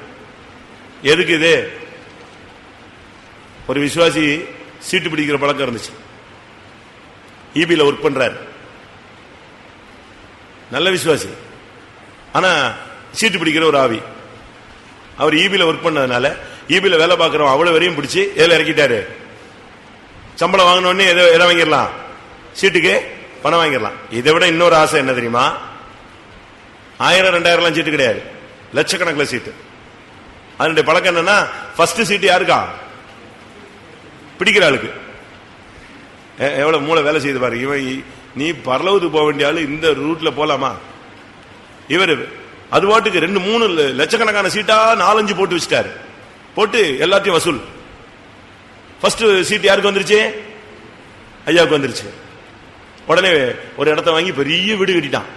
எதுக்கு இது? ஒரு விசுவாசி சீட்டு பிடிக்கிற பழக்கம் இருந்துச்சு. ஈபியில் ஒர்க் பண்றாரு. நல்ல விசுவாசி. ஆனா சீட்டு பிடிக்கிற ஒரு ஆவி. அவர் ஈபியில் ஒர்க் பண்ணதுனால ஈபியில் வேலை பார்க்கறவன் அவ்வளோ வரையும் பிடிச்சி எதுல இறக்கிட்டாரு. சம்பளம் வாங்கினோடனே எதை எதை வாங்கிடலாம்? சீட்டுக்கு பணம் வாங்கிடலாம். இதை விட இன்னொரு ஆசை என்ன தெரியுமா? ஆயிரம் ரெண்டாயிரம்லாம் சீட்டு கிடையாது. லட்சக்கணக்கில் சீட்டு. அதனுடைய பழக்கம் என்னன்னா ஃபர்ஸ்ட் சீட்டு யாருக்கா? பிடிக்கிற ஆளுக்கு. எவ்வளோ மூளை வேலை செய்து பாரு. இவன் நீ பரலவுக்கு போக வேண்டிய ஆள் இந்த ரூட்ல போலாமா? இவர் அது பாட்டுக்கு ரெண்டு மூணு லட்சக்கணக்கான சீட்டா நாலஞ்சு போட்டு வச்சுட்டாரு. போட்டு எல்லாத்தையும் வசூல். ஃபர்ஸ்ட் சீட் யாருக்கு வந்துருச்சு? ஐயாவுக்கு வந்துருச்சு. உடனே ஒரு இடத்த வாங்கி பெரிய வீடு கட்டிட்டான்.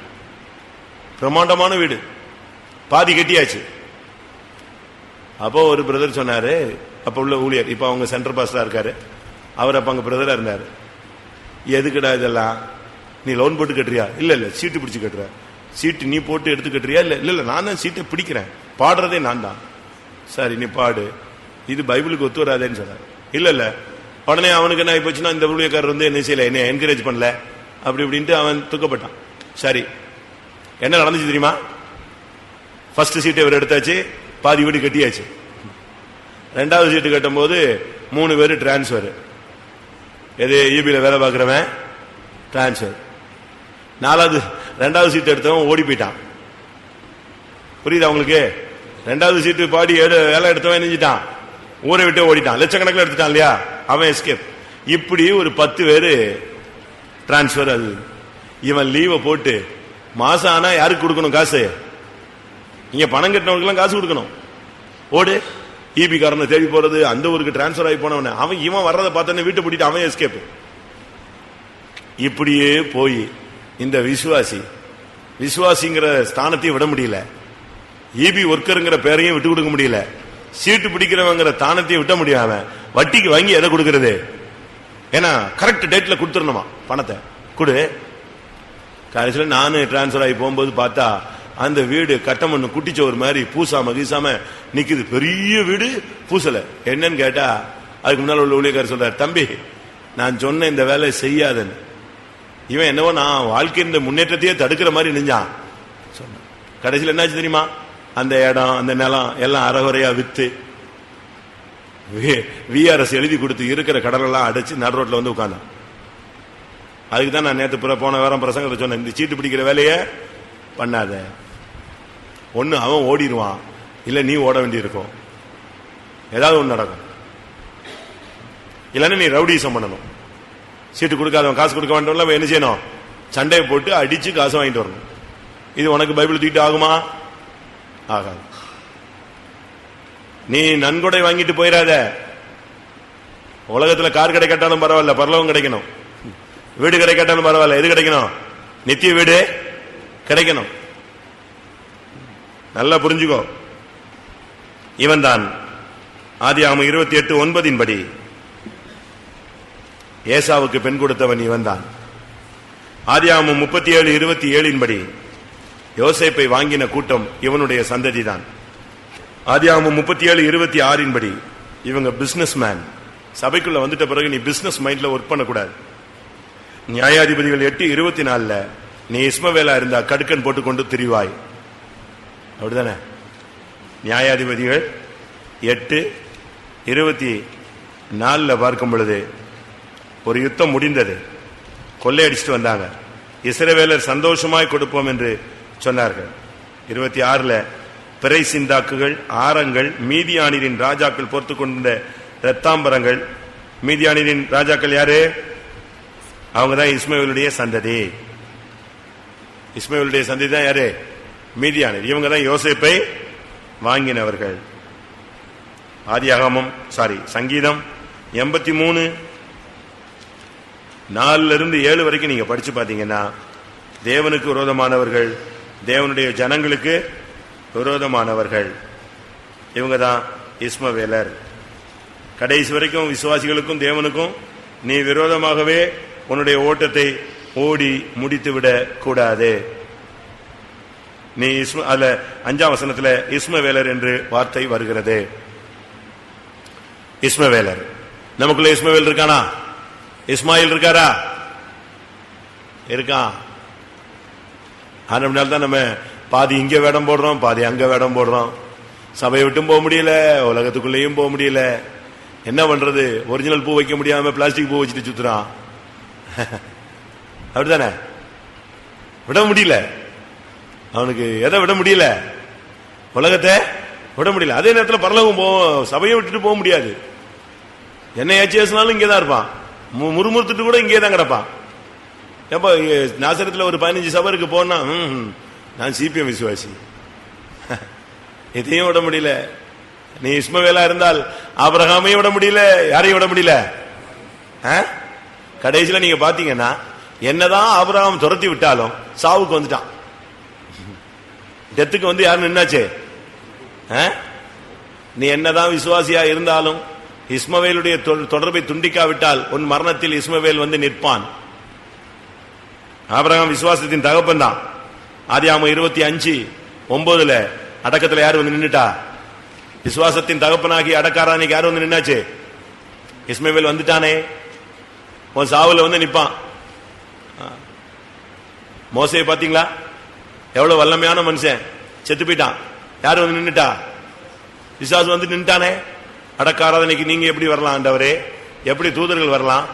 பிரம்மாண்டமான வீடு. பாதி கட்டியாச்சு. அப்போ ஒரு பிரதர் சொன்னாரு அப்போ உள்ள ஊழியர் இப்போ அவங்க சென்டர் பாஸ்டரா இருக்காரு. அவர் அப்ப அங்க பிரதரா இருந்தாரு. எதுக்குடா இதெல்லாம்? நீ லோன் போட்டு கட்டுறியா? இல்லை இல்லை சீட்டு பிடிச்சி கட்டுற. சீட்டு நீ போட்டு எடுத்து கட்டுறியா? இல்லை இல்லை இல்லை நான் தான் சீட்டை பிடிக்கிறேன். பாடுறதே நான் தான். சரி நீ பாடு. இது பைபிளுக்கு ஒத்து வராதேன்னு சொன்னார். இல்லை இல்லை. உடனே அவனுக்கு என்ன ஆயிப்போச்சுன்னா இந்த ஊழியக்காரர் வந்து என்ன செய்யலை? என்ன என்கரேஜ் பண்ணல. அப்படி இப்படின்ட்டு அவன் துக்கப்பட்டான். சரி. என்ன நடந்துச்சு தெரியுமா? ஃபர்ஸ்ட் சீட்டை இவர் எடுத்தாச்சு. பாதி வீடு கட்டியாச்சு. ரெண்டாவது சீட்டு கட்டும்போது மூணு பேர் டிரான்ஸ்ஃபர் எது ஈபியில் வேலை பார்க்குறவன்? டிரான்ஸ்ஃபர் நாலாவது ரெண்டாவது சீட் எடுத்தவன் ஓடி போயிட்டான். புரியுதா உங்களுக்கு? ரெண்டாவது சீட்டு பாடி எடு வேலை எடுத்தவன் நெஞ்சிட்டான் ஊரை விட்டு ஓடிட்டான். லட்சக்கணக்கில் எடுத்துட்டான் இல்லையா? அவன் எஸ்கேப் இப்படி ஒரு பத்து பேர் டிரான்ஸ்ஃபர் அது. இவன் லீவை போட்டு மாசம் ஆனால் யாருக்கு கொடுக்கணும் காசு? இங்கே பணம் கட்டினவங்களுக்குலாம் காசு கொடுக்கணும். ஓடு. ஈபி காரனை தேடி போறது அந்த ஊருக்கு டிரான்ஸ்பர் ஆகி போனவன அவன் இவன் வர்றதை பார்த்தோன்னே வீட்டை பூட்டிட்டு அவன் எஸ்கேப் இப்படியே போய் இந்த விசுவாசி விசுவாசிங்கிற ஸ்தானத்தையும் விட முடியல. இபி ஒர்க்கருங்கிற பேரையும் விட்டு கொடுக்க முடியல. சீட்டு பிடிக்கிறவங்கிற தானத்தையும் விட்ட முடியாம வட்டிக்கு வாங்கி எதை கொடுக்கறது? ஏன்னா கரெக்ட் டேட்ல கொடுத்துடணுமா? பணத்தை. கொடு. கடைசியில் நான் டிரான்ஸ்ஃபர் ஆகி போகும்போது பார்த்தா அந்த வீடு கட்டமண்ணு குட்டிச்ச ஒரு மாதிரி பூசாம கீசாம நிக்குது. பெரிய வீடு பூசல. என்னன்னு கேட்டா அதுக்கு முன்னால உள்ள ஊழியக்காரர் சொல்றார் தம்பி நான் சொன்ன இந்த வேலையை செய்யாதன்னு. இவன் என்னவோ நான் வாழ்க்கையின் முன்னேற்றத்தையே தடுக்கிற மாதிரி நெஞ்சான் சொன்னான். கடைசியில் என்னாச்சு தெரியுமா? அந்த இடம் அந்த நிலம் எல்லாம் அறகுறையா வித்து விஆர்எஸ் எழுதி கொடுத்து இருக்கிற கடலெல்லாம் அடைச்சு நடு ரோட்டில் வந்து உட்காந்தான் அதுக்கு தான் நான் நேற்று போன வாரம் பிரசங்கத்தை சொன்னேன் இந்த சீட்டு பிடிக்கிற வேலையை பண்ணாத. ஒன்று அவன் ஓடிடுவான். இல்லை நீ ஓட வேண்டியிருக்கும். ஏதாவது ஒன்று நடக்கும். இல்லைன்னா நீ ரவுடிசம் பண்ணணும். சீட்டு கொடுக்காதவன் காசு கொடுக்க வேண்டவன் என்ன செய்யணும்? சண்டையை போட்டு அடித்து காசு வாங்கிட்டு வரணும். இது உனக்கு பைபிள் தூக்கிட்டு ஆகுமா? ஆகாது. நீ நன்கொடை வாங்கிட்டு போயிடாத. உலகத்தில் கார் கடை கட்டாலும் பரவாயில்ல பரலவம் கிடைக்கணும். வீடு கடை கட்டாலும் பரவாயில்ல எது கிடைக்கணும்? நித்திய வீடு கிடைக்கணும். நல்லா புரிஞ்சுக்கோ. இவன் தான் ஆதியாகமம் இருபத்தி எட்டு ஒன்பதின் படி ஏசாவுக்கு பெண் கொடுத்தவன் இவன் தான் ஆதியாகமம் முப்பத்தி ஏழு இருபத்தி ஏழின் படி யோசேப்பை வாங்கின கூட்டம் இவனுடைய சந்ததி தான் ஆதியாகமம் முப்பத்தி ஏழு இருபத்தி ஆறின் படி இவங்க பிசினஸ் மேன் சபைக்குள்ள வந்துட்ட பிறகு நீ பிசினஸ் மைண்ட்ல ஒர்க் பண்ணக்கூடாது. நியாயாதிபதிகள் எட்டு இருபத்தி நாலுல நீ இஸ்மவேலா இருந்தா கடுக்கன் போட்டுக்கொண்டு திரிவாய். அப்படிதானே? நியாயாதிபதிகள் எட்டு இருபத்தி நாலில் பார்க்கும் பொழுது ஒரு யுத்தம் முடிந்தது. கொள்ளையடிச்சிட்டு வந்தாங்க. இஸ்ரவேலர் சந்தோஷமாய் கொடுப்போம் என்று சொன்னார்கள். இருபத்தி ஆறில் பிறை சிந்தாக்குகள் ஆரங்கள் மீதியானிரின் ராஜாக்கள் பொறுத்து கொண்டிருந்த ரத்தாம்பரங்கள் மீதியானிரின் ராஜாக்கள் யாரு? அவங்க தான் இஸ்மேலுடைய சந்ததி. இஸ்மேலுடைய சந்ததி தான் யாரு? மீதியானிர் இவங்க தான் யோசேப்பை வாங்கினவர்கள். ஆதியாகமம் சாரி சங்கீதம் எண்பத்தி மூணு நாலுல இருந்து ஏழு வரைக்கும் நீங்க படிச்சு பாத்தீங்கன்னா தேவனுக்கு விரோதமானவர்கள் தேவனுடைய ஜனங்களுக்கு விரோதமானவர்கள். இவங்க தான் இஸ்மவேலர். கடைசி வரைக்கும் விசுவாசிகளுக்கும் தேவனுக்கும் நீ விரோதமாகவே உன்னுடைய ஓட்டத்தை ஓடி முடித்துவிடக் கூடாது. நீ இஸ்ம அதுல அஞ்சாம் வசனத்துல இஸ்மவேலர் என்று வார்த்தை வருகிறது. இஸ்மவேலர். நமக்குள்ள இஸ்மவேல் இருக்கானா? இஸ்மாயில் இருக்காரா? இருக்கான். அதனால தான் நம்ம பாதி இங்க வேடம் போடுறோம் பாதி அங்க வேடம் போடுறோம். சபையை விட்டும் போக முடியல உலகத்துக்குள்ளேயும் போக முடியல. என்ன பண்றது? ஒரிஜினல் பூ வைக்க முடியாம பிளாஸ்டிக் பூ வச்சுட்டு சுத்துறான். அப்படிதானே விட முடியல. அவனுக்கு எதை விட முடியல? உலகத்தை விட முடியல. அதே நேரத்தில் பரலகம் போ சபையை விட்டுட்டு போக முடியாது. என்ன ஏச்சேசினாலும் இங்கே தான் இருப்பான். மு- முறுமுறுத்துட்டு கூட இங்கே தான் கிடப்பான். எப்போ நாசரத்தில் ஒரு பதினஞ்சு சபை இருக்கு போனா ம், நான் சிபிஎம் விசுவாசி. எதையும் விட முடியல. நீ இஸ்மவேலா இருந்தால் ஆபரகாமையும் விட முடியல யாரையும் விட முடியல? ஆ? நீங்க பாத்தீங்கன்னா என்னதான் ஆபரகாம் துரத்தி விட்டாலும் சாவுக்கு வந்துட்டான். டெத்துக்கு வந்து யாரும் நின்னாச்சே? ஆ? நீ என்னதான் விசுவாசியா இருந்தாலும் இஸ்மவேலுடைய தொ- தொடர்பை துண்டிக்காவிட்டால் உன் மரணத்தில் இஸ்மவேல் வந்து நிற்பான். ஆபரகம் விசுவாசத்தின் தகப்பன் தான். ஆதியாம இருபத்தி அஞ்சு ஒன்பதுல அடக்கத்துல யார் வந்து நின்றுட்டா விசுவாசத்தின் தகப்பனாகி அடக்காரானிக்கு யார் வந்து நின்னாச்சு? இஸ்மவேல் வந்துட்டானே. உன் சாவுல வந்து நிப்பான். மோசையை பாத்தீங்களா எவ்வளவு வல்லமையான மனுஷன்? செத்து போயிட்டான். யாரும் வந்து நின்றுட்டா விசுவாசம் வந்து நின்ட்டானே அடக்காராதனைக்கு நீங்க எப்படி வரலாம் ஆண்டவரே? எப்படி தூதர்கள் வரலாம்?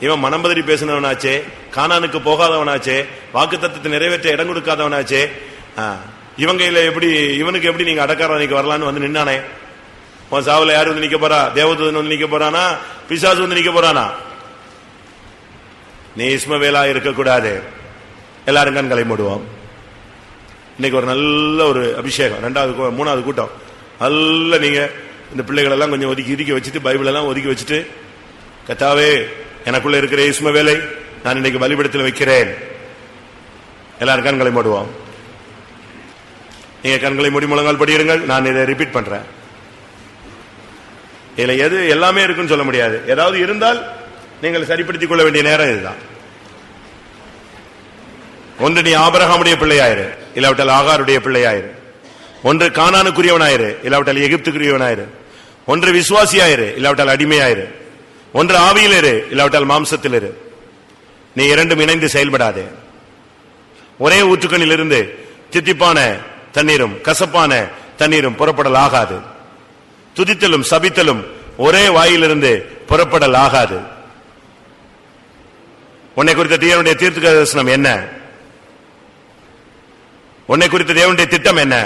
இவன் மனம்பதிரி பேசினவனாச்சே காணானுக்கு போகாதவனாச்சே வாக்கு தத்துவத்தை நிறைவேற்ற இடம் கொடுக்காதவனாச்சே. ஆ, இவங்க இல்ல எப்படி இவனுக்கு எப்படி நீங்க அடக்காராதனைக்கு வரலான்னு வந்து நின்னானே? உன் சாவுல யார் வந்து நிக்க போறா? தேவதூதன் வந்து நிக்க போறானா? பிசாசு வந்து நிக்க போறானா? நீ இஸ்மவேலா இருக்கக்கூடாது. எல்லாரும் கண்களை மூடுவோம். இன்னைக்கு ஒரு நல்ல ஒரு அபிஷேகம். ரெண்டாவது மூணாவது கூட்டம். நல்ல நீங்க இந்த பிள்ளைகள் எல்லாம் கொஞ்சம் ஒதுக்கி ஒதுக்கி வச்சுட்டு பைபிள் எல்லாம் ஒதுக்கி வச்சுட்டு கத்தாவே எனக்குள்ள இருக்கிற இஸ்ம வேலை. நான் இன்னைக்கு பலிபடத்தில் வைக்கிறேன். எல்லாரும் கண்களை மூடுவோம். நீங்க கண்களை மூடி முழங்கால் படியிருங்கள் நான் இதை ரிப்பீட் பண்றேன். இதுல எது எல்லாமே இருக்குன்னு சொல்ல முடியாது. ஏதாவது இருந்தால் நீங்கள் சரிப்படுத்திக் கொள்ள வேண்டிய நேரம் இதுதான். ஒன்று நீ ஆபரகாமுடைய பிள்ளையாயிரு இல்லாவிட்டால் ஆகாருடைய பிள்ளையாயிரு. ஒன்று காணானுக்குரியவனாயிரு இல்லாவிட்டால் எகிப்துக்குரியவனாயிரு. ஒன்று விசுவாசியாயிரு இல்லாவிட்டால் அடிமையாயிரு. ஒன்று ஆவியில் இரு இல்லாவிட்டால் மாம்சத்தில் இரு நீ இரண்டும் இணைந்து செயல்படாதே. ஒரே ஊற்றுக்கண்ணில் இருந்து தித்திப்பான தண்ணீரும் கசப்பான தண்ணீரும் புறப்படல் ஆகாது. துதித்தலும் சபித்தலும் ஒரே வாயிலிருந்து புறப்படல் ஆகாது. உன்னை குறித்த தீரனுடைய தீர்த்து தரிசனம் என்ன? உன்னை குறித்த தேவனுடைய திட்டம் என்ன?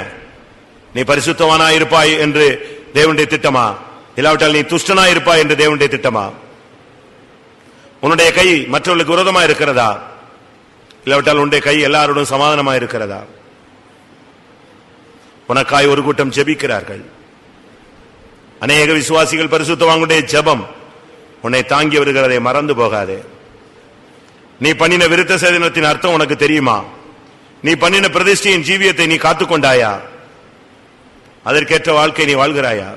நீ பரிசுத்தவானா இருப்பாய் என்று தேவனுடைய திட்டமா? இல்லாவிட்டால் நீ துஷ்டனா இருப்பாய் என்று தேவனுடைய திட்டமா? உன்னுடைய கை மற்றவர்களுக்கு விரோதமா இருக்கிறதா? இல்லாவிட்டால் உன்னுடைய கை எல்லாரோடும் சமாதானமா இருக்கிறதா? உனக்காய் ஒரு கூட்டம் ஜெபிக்கிறார்கள். அநேக விசுவாசிகள் பரிசுத்தவாங்களுடைய ஜெபம் உன்னை தாங்கி வருகிறதை மறந்து போகாதே. நீ பண்ணின விருத்த சேதனத்தின் அர்த்தம் உனக்கு தெரியுமா? நீ பண்ணின பிரதிஷ்டையின் ஜீவியத்தை நீ காத்துக்கொண்டாயா? அதற்கேற்ற வாழ்க்கை நீ வாழ்கிறாயா?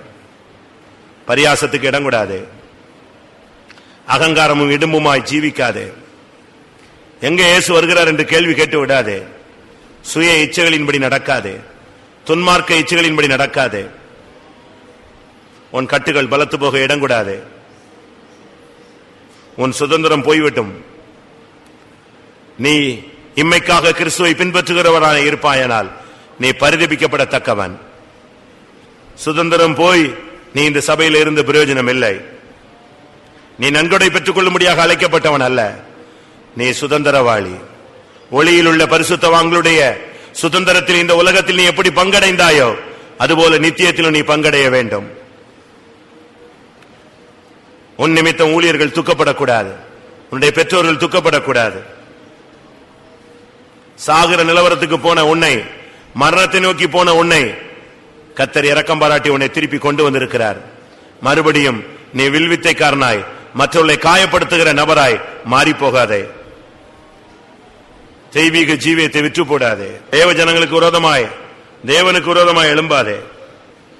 பரியாசத்துக்கு இடம் கூடாது அகங்காரமும் இடும்புமாய் ஜீவிக்காதே. எங்க இயேசு வருகிறார் என்று கேள்வி கேட்டு விடாதே. சுய இச்சைகளின்படி நடக்காதே. துன்மார்க்க இச்சைகளின்படி நடக்காதே. உன் கட்டுகள் பலத்து போக இடம் கூடாதே உன் சுதந்திரம் போய்விட்டும் நீ இம்மைக்காக கிறிஸ்துவை பின்பற்றுகிறவரான இருப்பாயனால் நீ பரிதபிக்கப்படத்தக்கவன். சுதந்திரம் போய் நீ இந்த சபையில் இருந்து பிரயோஜனம் இல்லை. நீ நன்கொடை பெற்றுக் கொள்ளும்படியாக அழைக்கப்பட்டவன் அல்ல. நீ சுதந்திரவாளி. ஒளியில் உள்ள பரிசுத்தவாங்களுடைய சுதந்திரத்தில் இந்த உலகத்தில் நீ எப்படி பங்கடைந்தாயோ அதுபோல நித்தியத்திலும் நீ பங்கடைய வேண்டும். உன் நிமித்தம் ஊழியர்கள் துக்கப்படக்கூடாது. உன்னுடைய பெற்றோர்கள் துக்கப்படக்கூடாது. சாகர நிலவரத்துக்கு போன உன்னை மரணத்தை நோக்கி போன உன்னை கத்தர் இறக்கம் பாராட்டி உன்னை திருப்பி கொண்டு வந்திருக்கிறார். மறுபடியும் நீ வில்வித்தைக்காரனாய் மற்றவர்களை காயப்படுத்துகிற நபராய் மாறி போகாதே தெய்வீக ஜீவியத்தை விற்று போடாதே தேவ ஜனங்களுக்கு விரோதமாய் தேவனுக்கு விரோதமாய் எழும்பாதே.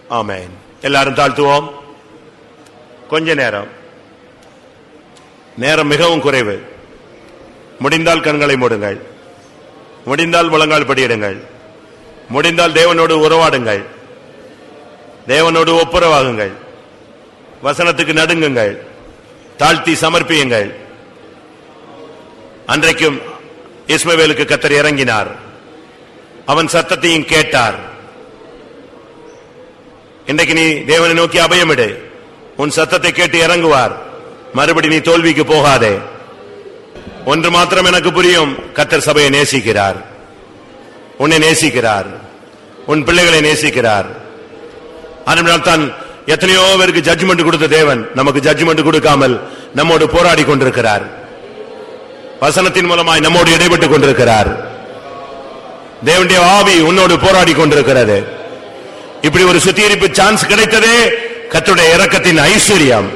ஆமேன். எல்லாரும் தாழ்த்துவோம். கொஞ்ச நேரம். நேரம் மிகவும் குறைவு. முடிந்தால் கண்களை மூடுங்கள். முடிந்தால் முழங்கால் படியிடுங்கள். முடிந்தால் தேவனோடு உறவாடுங்கள். தேவனோடு ஒப்புரவாகுங்கள். வசனத்துக்கு நடுங்குங்கள். தாழ்த்தி சமர்ப்பியுங்கள். அன்றைக்கும் இஸ்மவேலுக்கு கத்தர் இறங்கினார். அவன் சத்தத்தையும் கேட்டார். இன்றைக்கு நீ தேவனை நோக்கி அபயமிடு. உன் சத்தத்தை கேட்டு இறங்குவார். மறுபடி நீ தோல்விக்கு போகாதே. ஒன்று மாத்திரம் எனக்கு புரியும். கத்தர் சபையை நேசிக்கிறார். உன்னை நேசிக்கிறார். உன் பிள்ளைகளை நேசிக்கிறார். அதனால் தான் எத்தனையோ பேருக்கு ஜட்ஜ்மெண்ட் கொடுத்த தேவன் நமக்கு ஜட்ஜ்மெண்ட் கொடுக்காமல் நம்மோடு போராடி கொண்டிருக்கிறார். வசனத்தின் மூலமாய் நம்மோடு இடைப்பட்டுக் கொண்டிருக்கிறார். தேவனுடைய ஆவி உன்னோடு போராடி கொண்டிருக்கிறது. இப்படி ஒரு சுத்திகரிப்பு சான்ஸ் கிடைத்ததே கத்துடைய இறக்கத்தின் ஐஸ்வர்யம்.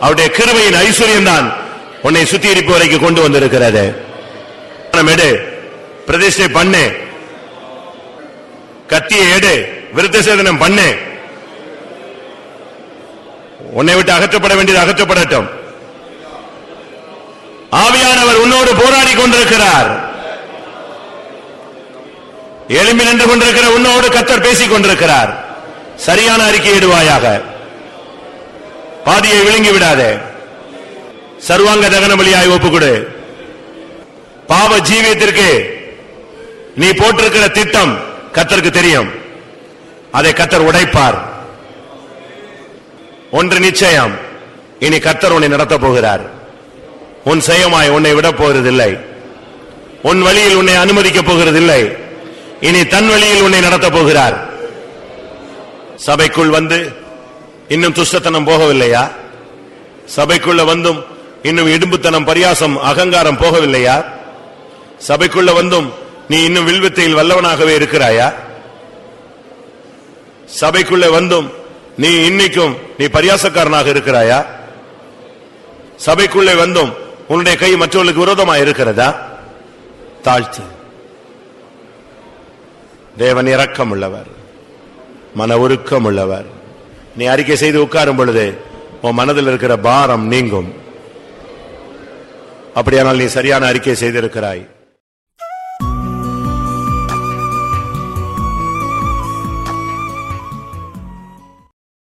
அவருடைய கிருபையின் ஐஸ்வர்யம் தான் உன்னை சுத்திகரிப்பு வரைக்கும் கொண்டு வந்திருக்கிறது. பணம் எடு. பிரதிஷ்டை பண்ணு. கத்தியை எடு. விருத்த சேதனம் பண்ணு. உன்னை விட்டு அகற்றப்பட வேண்டியது அகற்றப்படட்டும். ஆவியானவர் உன்னோடு போராடி கொண்டிருக்கிறார். எலும்பி நின்று கொண்டிருக்கிற உன்னோடு கத்தர் பேசிக் கொண்டிருக்கிறார். சரியான அறிக்கை இடுவாயாக. பாதியை விழுங்கி விடாதே. சர்வாங்க தகன பலியாய் ஒப்புக்கொடு. பாவ ஜீவியத்திற்கு நீ போட்டிருக்கிற திட்டம் கத்தருக்கு தெரியும். அதை கத்தர் உடைப்பார். ஒன்று நிச்சயம். இனி கத்தர் உன்னை நடத்தப் போகிறார். உன் செய்யமாய் உன்னை விடப் போகிறதில்லை. உன் வழியில் உன்னை அனுமதிக்கப் போகிறதில்லை. இனி தன் வழியில் உன்னை நடத்தப் போகிறார். சபைக்குள் வந்து இன்னும் துஷ்டத்தனம் போகவில்லையா? சபைக்குள்ள வந்தும் இன்னும் இடும்புத்தனம் பரியாசம் அகங்காரம் போகவில்லையா? சபைக்குள்ள வந்தும் நீ இன்னும் வில்வித்தையில் வல்லவனாகவே இருக்கிறாயா? சபைக்குள்ள வந்தும் நீ இன்னைக்கும் நீ பரியாசக்காரனாக இருக்கிறாயா? சபைக்குள்ளே வந்தும் உன்னுடைய கை மற்றவர்களுக்கு விரோதமாக இருக்கிறதா? தாழ்த்து. தேவன் இரக்கம் உள்ளவர் மன உருக்கம் உள்ளவர் நீ அறிக்கை செய்து உட்காரும் பொழுது உன் மனதில் இருக்கிற பாரம் நீங்கும். அப்படியானால் நீ சரியான அறிக்கை செய்திருக்கிறாய்.